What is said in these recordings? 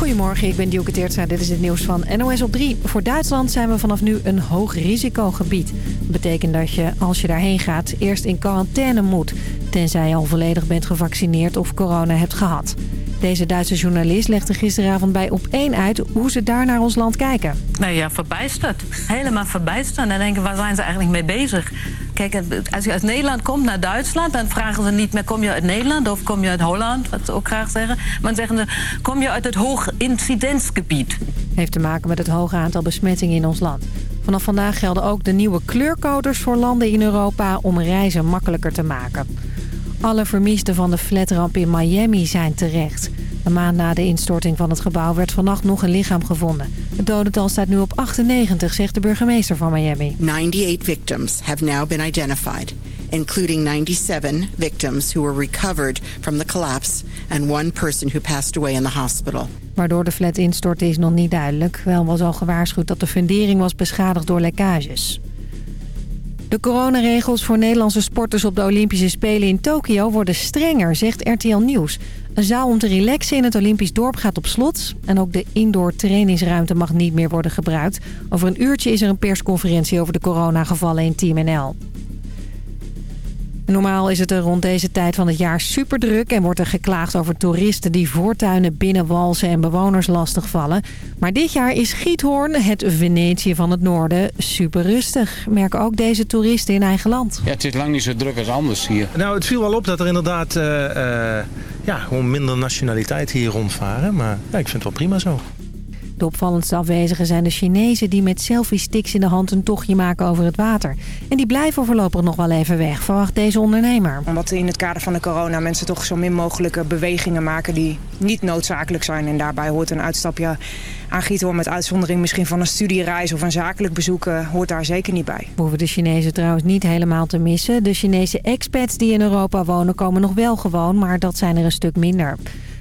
Goedemorgen, ik ben Dielke Teertstra. Dit is het nieuws van NOS op 3. Voor Duitsland zijn we vanaf nu een hoog risicogebied. Dat betekent dat je, als je daarheen gaat, eerst in quarantaine moet. Tenzij je al volledig bent gevaccineerd of corona hebt gehad. Deze Duitse journalist legde gisteravond bij Op1 uit hoe ze daar naar ons land kijken. Nou ja, verbijsterd. Helemaal verbijsterd. En denken waar zijn ze eigenlijk mee bezig? Kijk, als je uit Nederland komt naar Duitsland... dan vragen ze niet meer, kom je uit Nederland of kom je uit Holland? Wat ze ook graag zeggen. Maar dan zeggen ze, kom je uit het hoog incidensgebied? Heeft te maken met het hoge aantal besmettingen in ons land. Vanaf vandaag gelden ook de nieuwe kleurcoders voor landen in Europa... om reizen makkelijker te maken. Alle vermisten van de flatramp in Miami zijn terecht. Een maand na de instorting van het gebouw werd vannacht nog een lichaam gevonden. Het dodental staat nu op 98, zegt de burgemeester van Miami. 98 victims have now been identified, including 97 victims who were recovered from the collapse and one person who passed away in the hospital. Waardoor de flat instortte is nog niet duidelijk. Wel was al gewaarschuwd dat de fundering was beschadigd door lekkages. De coronaregels voor Nederlandse sporters op de Olympische Spelen in Tokio worden strenger, zegt RTL Nieuws. Een zaal om te relaxen in het Olympisch dorp gaat op slot. En ook de indoor trainingsruimte mag niet meer worden gebruikt. Over een uurtje is er een persconferentie over de coronagevallen in Team NL. Normaal is het er rond deze tijd van het jaar super druk en wordt er geklaagd over toeristen die voortuinen binnenwalsen en bewoners lastigvallen. Maar dit jaar is Giethoorn, het Venetië van het noorden, super rustig. Merken ook deze toeristen in eigen land. Ja, het is lang niet zo druk als anders hier. Nou, het viel wel op dat er inderdaad uh, uh, ja, gewoon minder nationaliteit hier rondvaren. Maar ja, ik vind het wel prima zo. De opvallendste afwezigen zijn de Chinezen die met selfie-sticks in de hand een tochtje maken over het water. En die blijven voorlopig nog wel even weg, verwacht deze ondernemer. Omdat in het kader van de corona mensen toch zo min mogelijke bewegingen maken die niet noodzakelijk zijn. En daarbij hoort een uitstapje aan Giethoorn met uitzondering misschien van een studiereis of een zakelijk bezoek hoort daar zeker niet bij. We hoeven de Chinezen trouwens niet helemaal te missen. De Chinese expats die in Europa wonen komen nog wel gewoon, maar dat zijn er een stuk minder.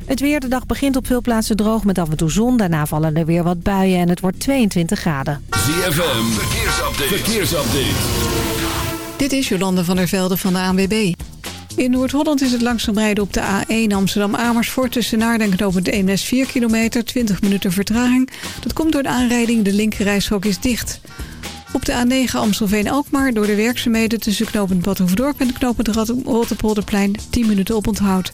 Het weer, de dag begint op veel plaatsen droog met af en toe zon. Daarna vallen er weer wat buien en het wordt 22 graden. ZFM, verkeersupdate. verkeersupdate. Dit is Jolande van der Velde van de ANWB. In Noord-Holland is het langzaam rijden op de A1 Amsterdam-Amersfoort... tussen Naarden en knooppunt Eemnes 4 kilometer, 20 minuten vertraging. Dat komt door de aanrijding, de linkerrijstrook is dicht. Op de A9 Amstelveen-Alkmaar door de werkzaamheden... tussen knooppunt Badhoevedorp en knooppunt Rotterpolderplein 10 minuten op onthoud.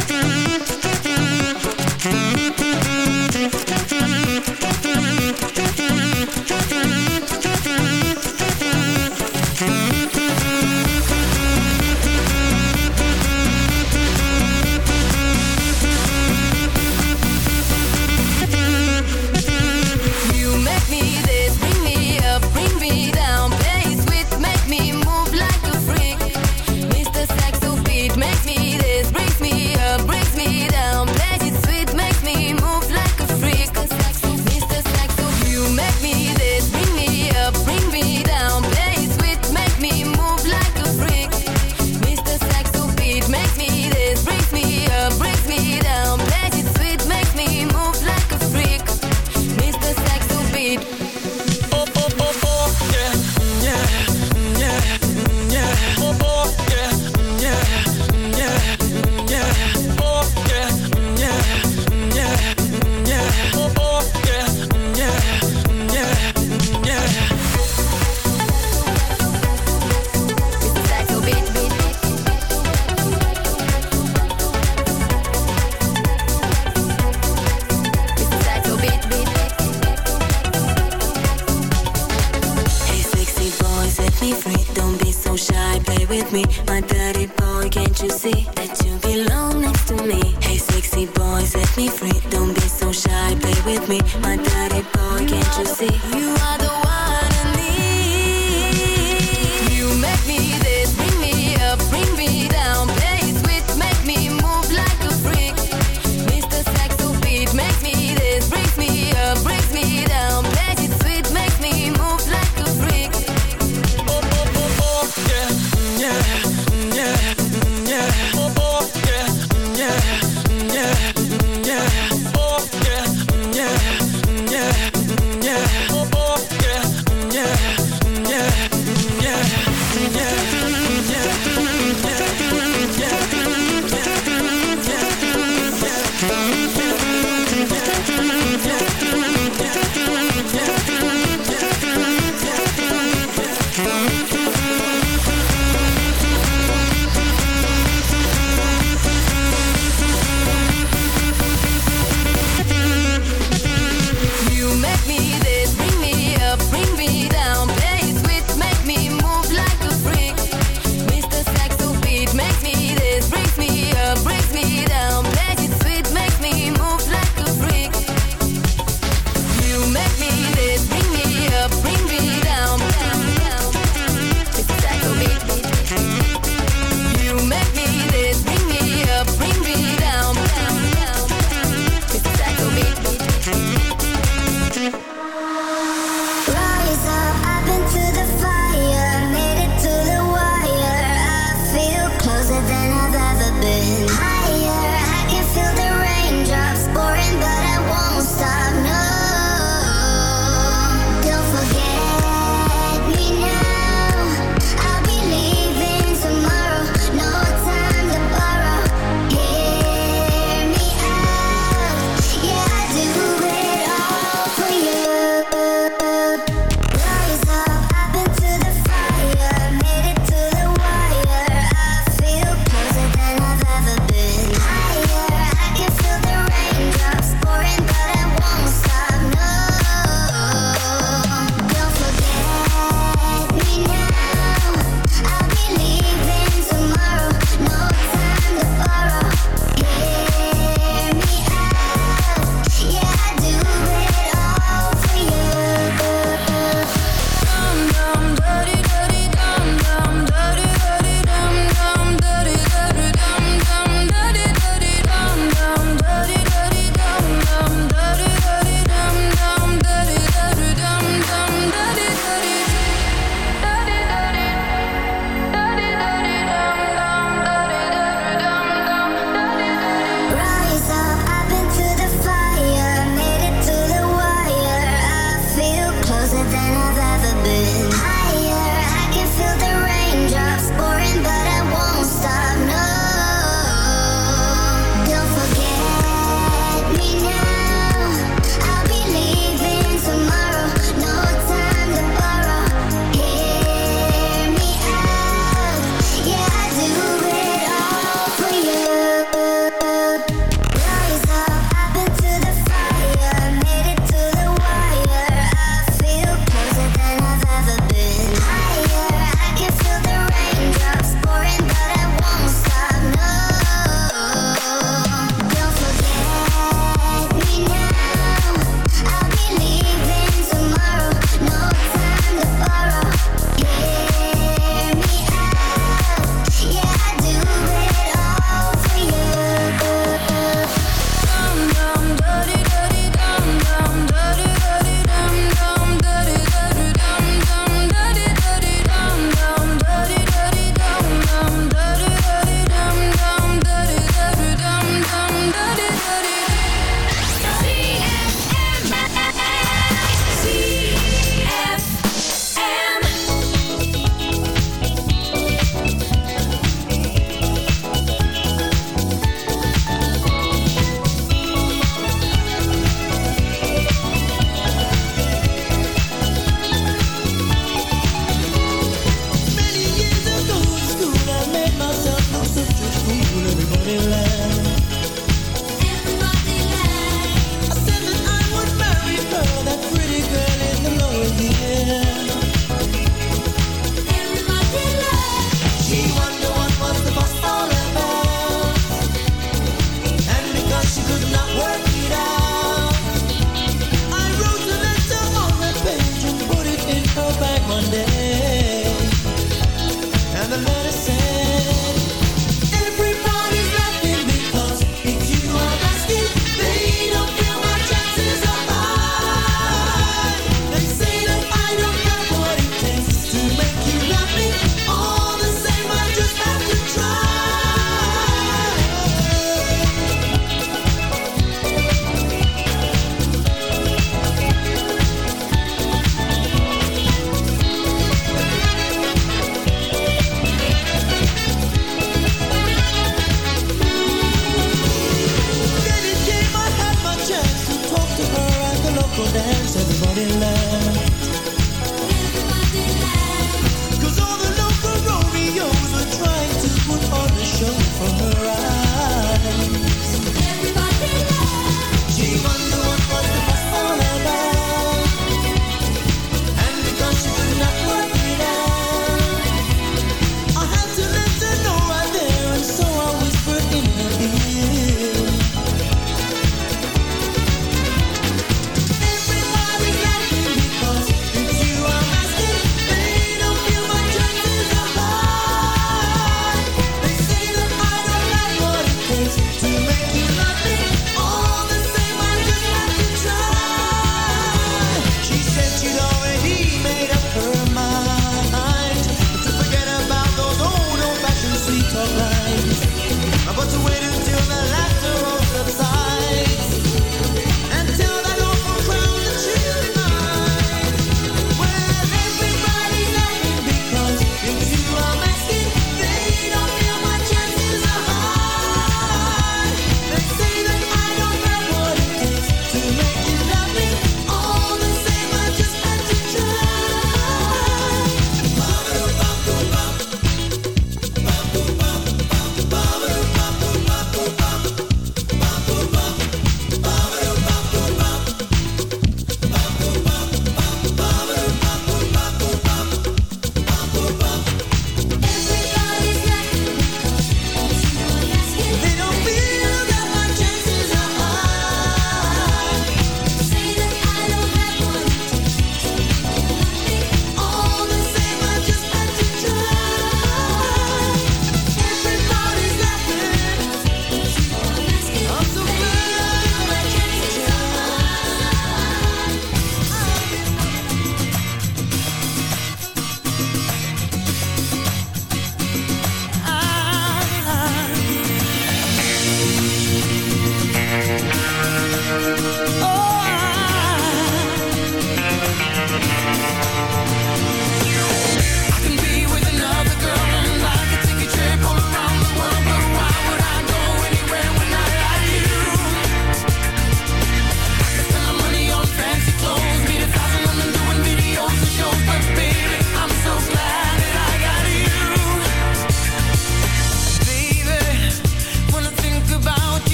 Boy, can't you see? You are the one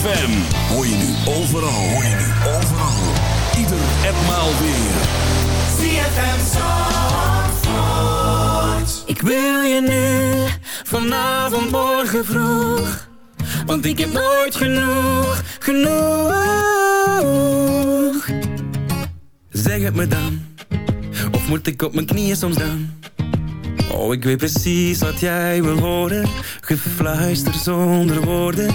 ZFM. Hoor je nu overal. Hoor je nu overal. Ieder etmaal weer. ZFM Zandvoort. Ik wil je nu, vanavond, morgen vroeg. Want ik heb nooit genoeg, genoeg. Zeg het me dan, of moet ik op mijn knieën soms dan? Oh, ik weet precies wat jij wil horen. Gefluister zonder woorden.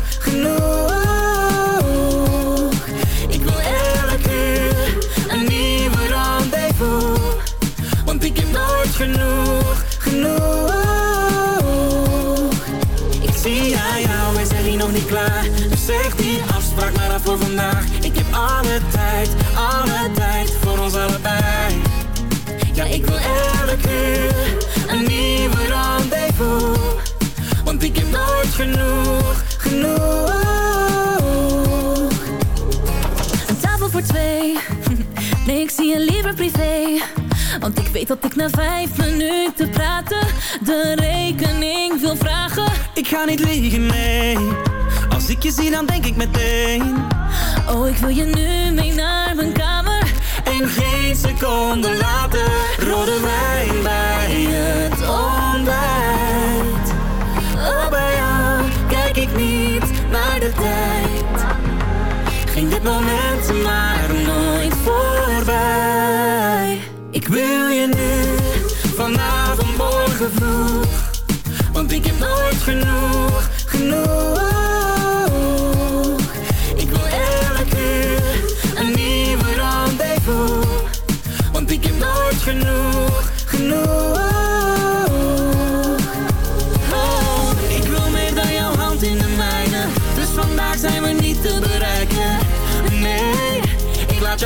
genoeg. Ik wil elke uur een nieuwe rendezvous. Want ik heb nooit genoeg, genoeg. Ik zie aan jou, wij zijn hier nog niet klaar. Dus zeg die afspraak maar af voor vandaag. Ik heb alle tijd, alle tijd voor ons allebei. Ja, ik wil elke uur een nieuwe rendezvous. Want ik heb nooit genoeg. Voor twee. Nee, ik zie je liever privé. Want ik weet dat ik na vijf minuten praten de rekening wil vragen. Ik ga niet liegen, nee. Als ik je zie, dan denk ik meteen. Oh, ik wil je nu mee naar mijn kamer. En geen seconde later, rode wijn bij het ontbijt. Oh, bij jou kijk ik niet naar de tijd. Ging dit moment maar nooit voorbij. Ik wil je nu, vanavond, morgen vroeg. Want ik heb nooit genoeg, genoeg.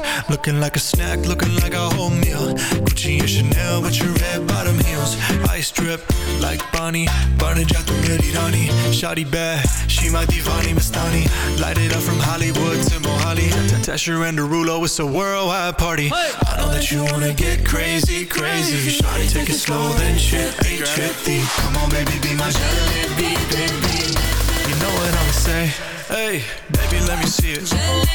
Reals. Looking like a snack, looking like a whole meal. Gucci and Chanel with your red bottom heels. Ice drip like Bonnie. Barnagata Merirani. Shawty bad, she my divani Mastani. Light it up from Hollywood to Mohali. Tesher and Derulo, it's a worldwide party. I know that you wanna get crazy, crazy. Shawty, take it slow, then chippy, chippy. Come on, baby, be my jalebi, baby. You know what I'ma say? Hey, baby, let me see it.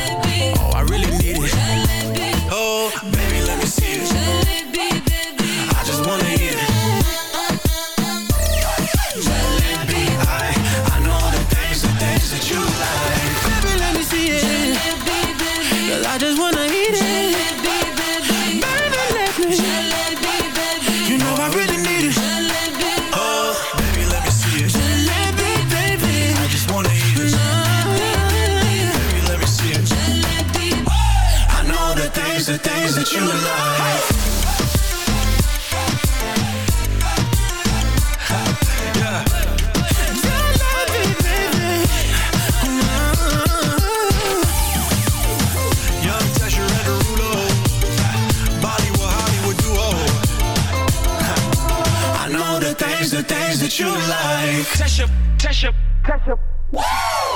Test your, test your, test your.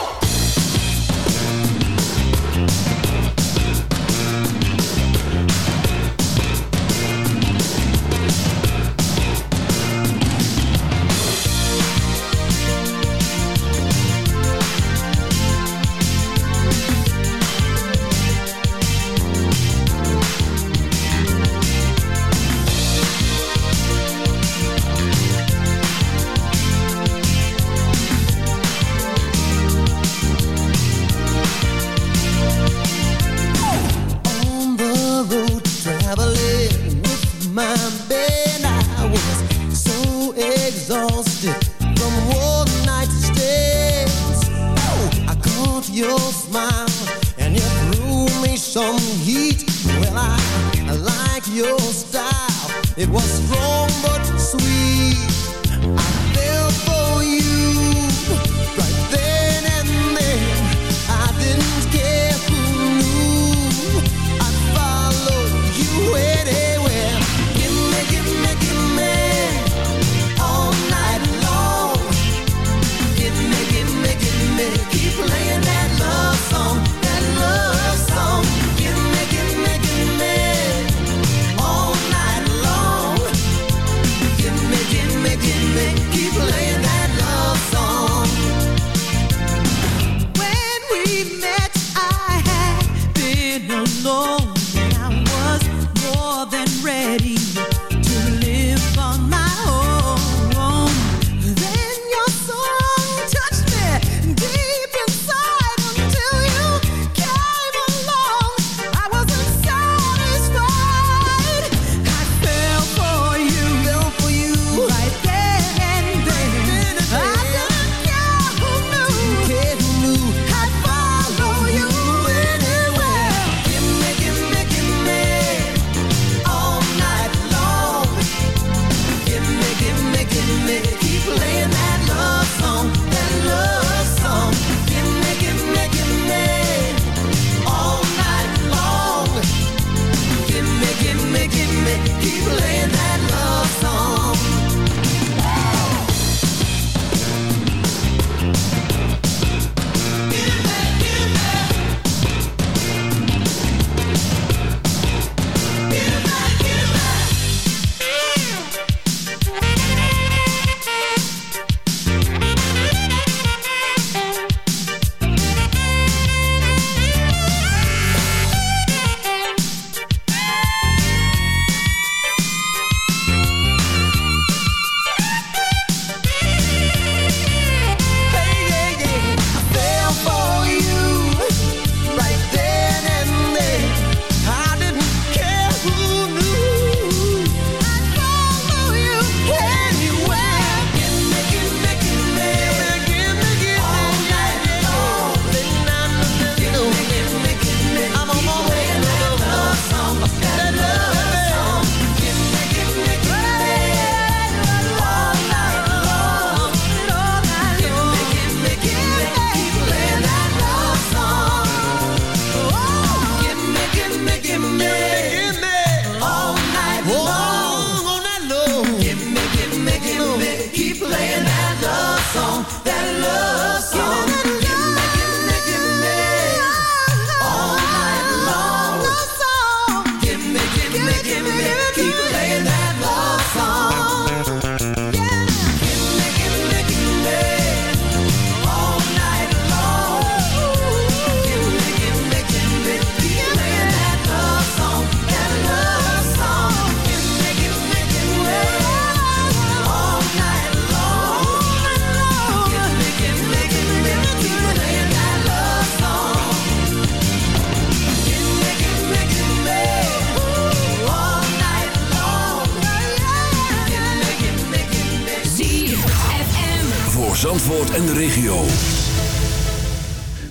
Regio.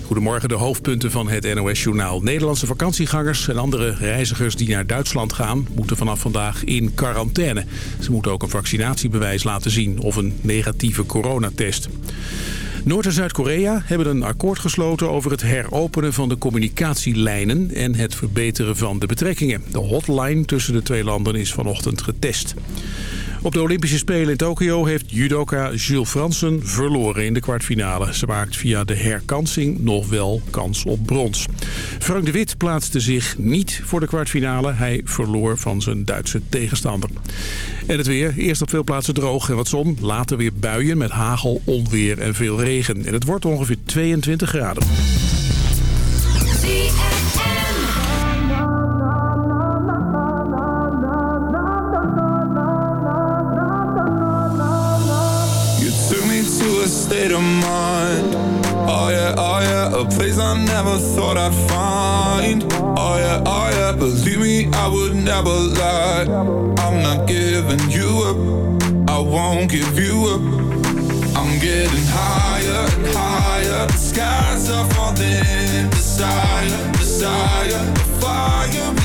Goedemorgen, de hoofdpunten van het NOS-journaal. Nederlandse vakantiegangers en andere reizigers die naar Duitsland gaan... moeten vanaf vandaag in quarantaine. Ze moeten ook een vaccinatiebewijs laten zien of een negatieve coronatest. Noord- en Zuid-Korea hebben een akkoord gesloten over het heropenen van de communicatielijnen en het verbeteren van de betrekkingen. De hotline tussen de twee landen is vanochtend getest. Op de Olympische Spelen in Tokio heeft judoka Jules Fransen verloren in de kwartfinale. Ze maakt via de herkansing nog wel kans op brons. Frank de Wit plaatste zich niet voor de kwartfinale. Hij verloor van zijn Duitse tegenstander. En het weer. Eerst op veel plaatsen droog en wat zon. Later weer buien met hagel, onweer en veel regen. En het wordt ongeveer 22 graden. State of mind. Oh yeah, oh yeah, a place I never thought I'd find. Oh yeah, oh yeah, believe me, I would never lie. I'm not giving you up. I won't give you up. I'm getting higher and higher. The skies are falling. Desire, desire, fire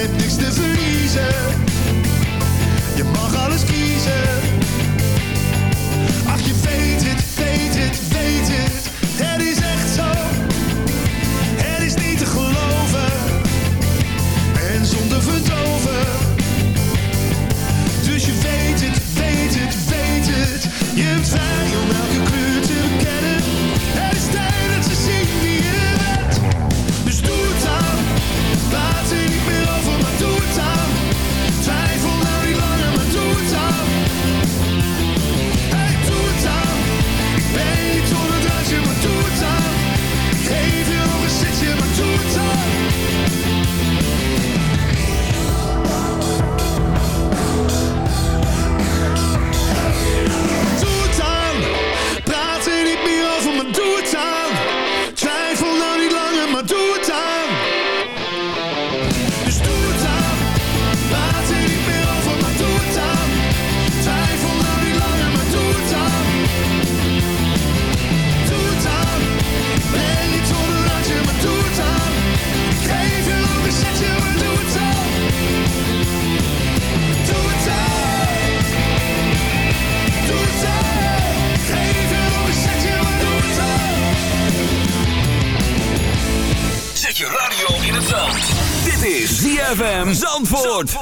hebt niks te verliezen. Je mag alles kiezen. Ach, je weet het. Zandvoort.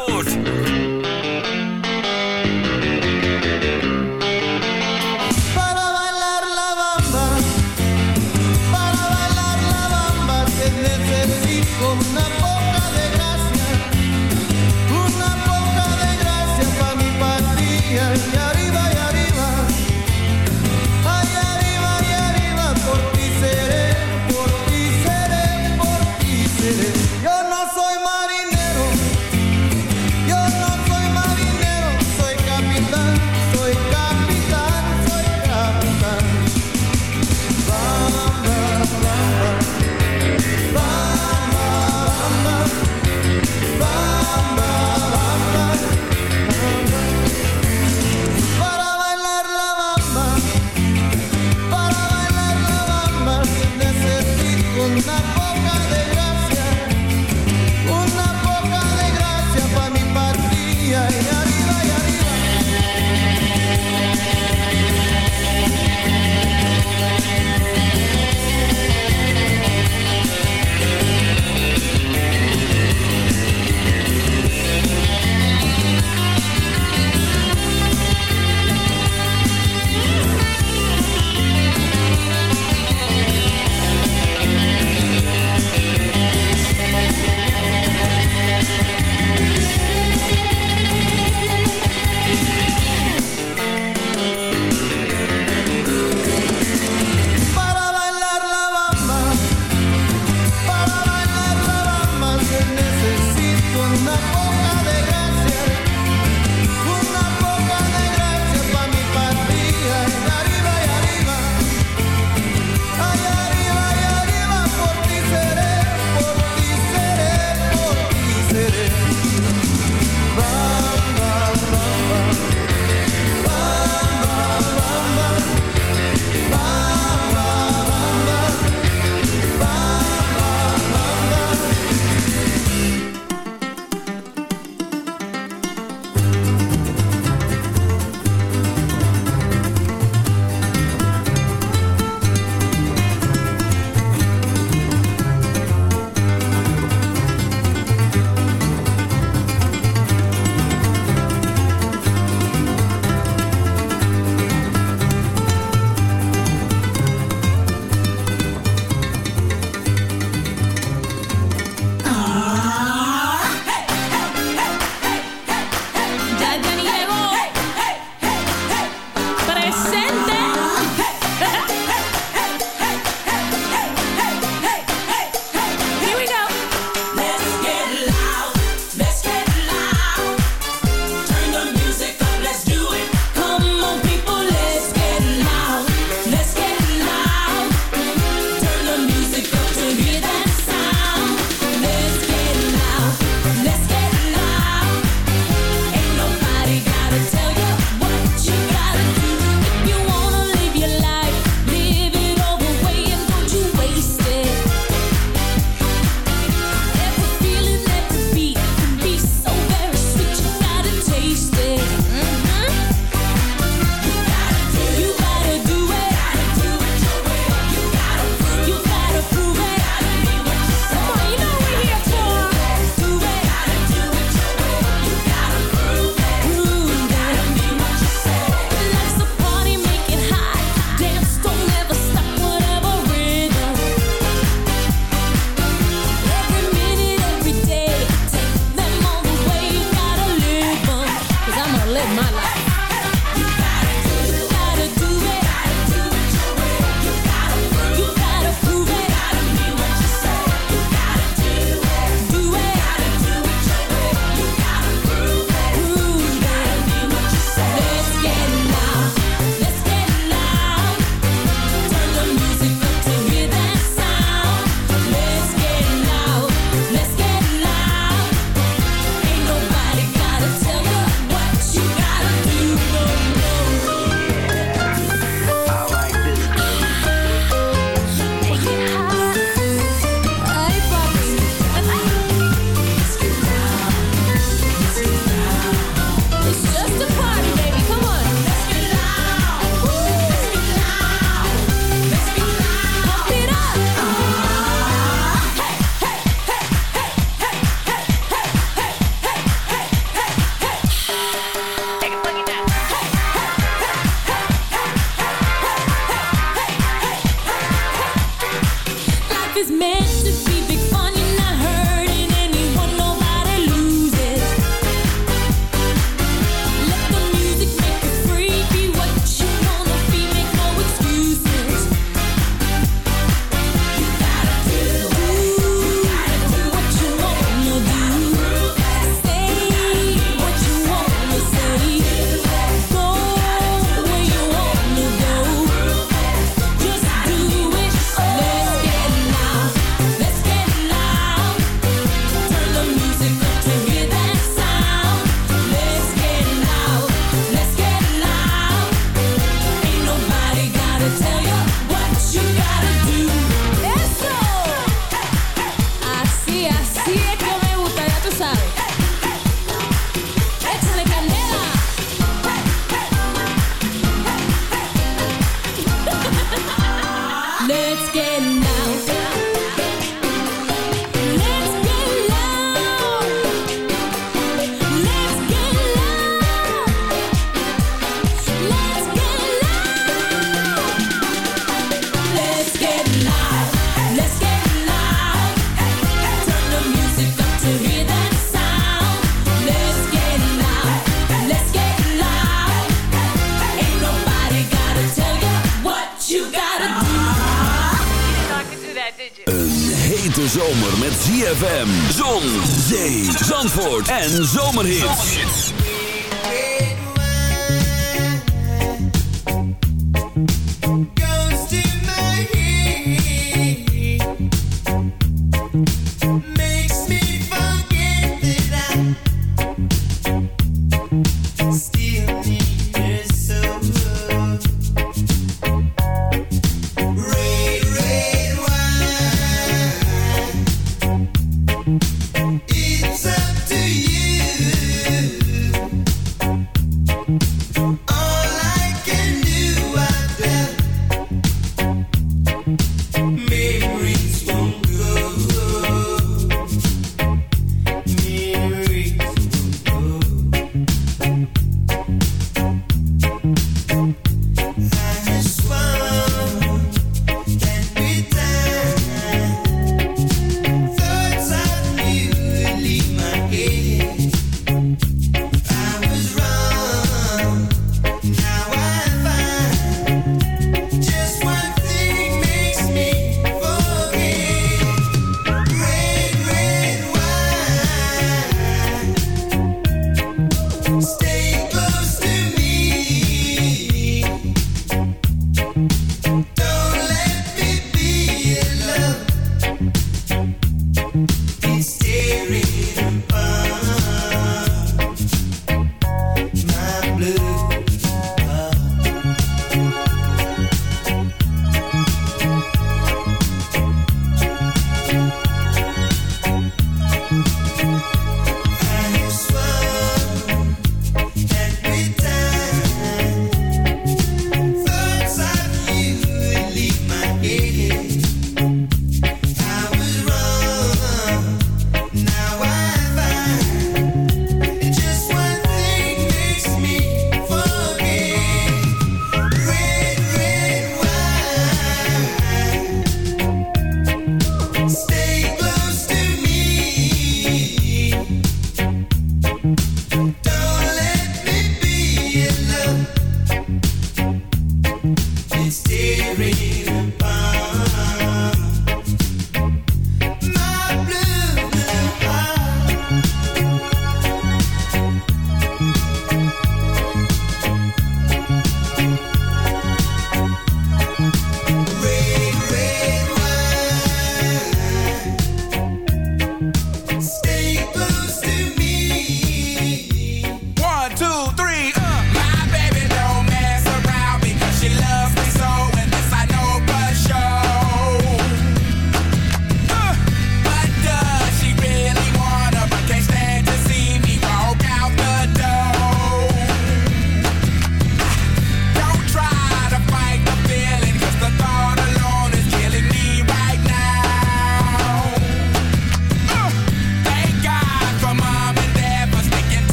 En Zomerhits.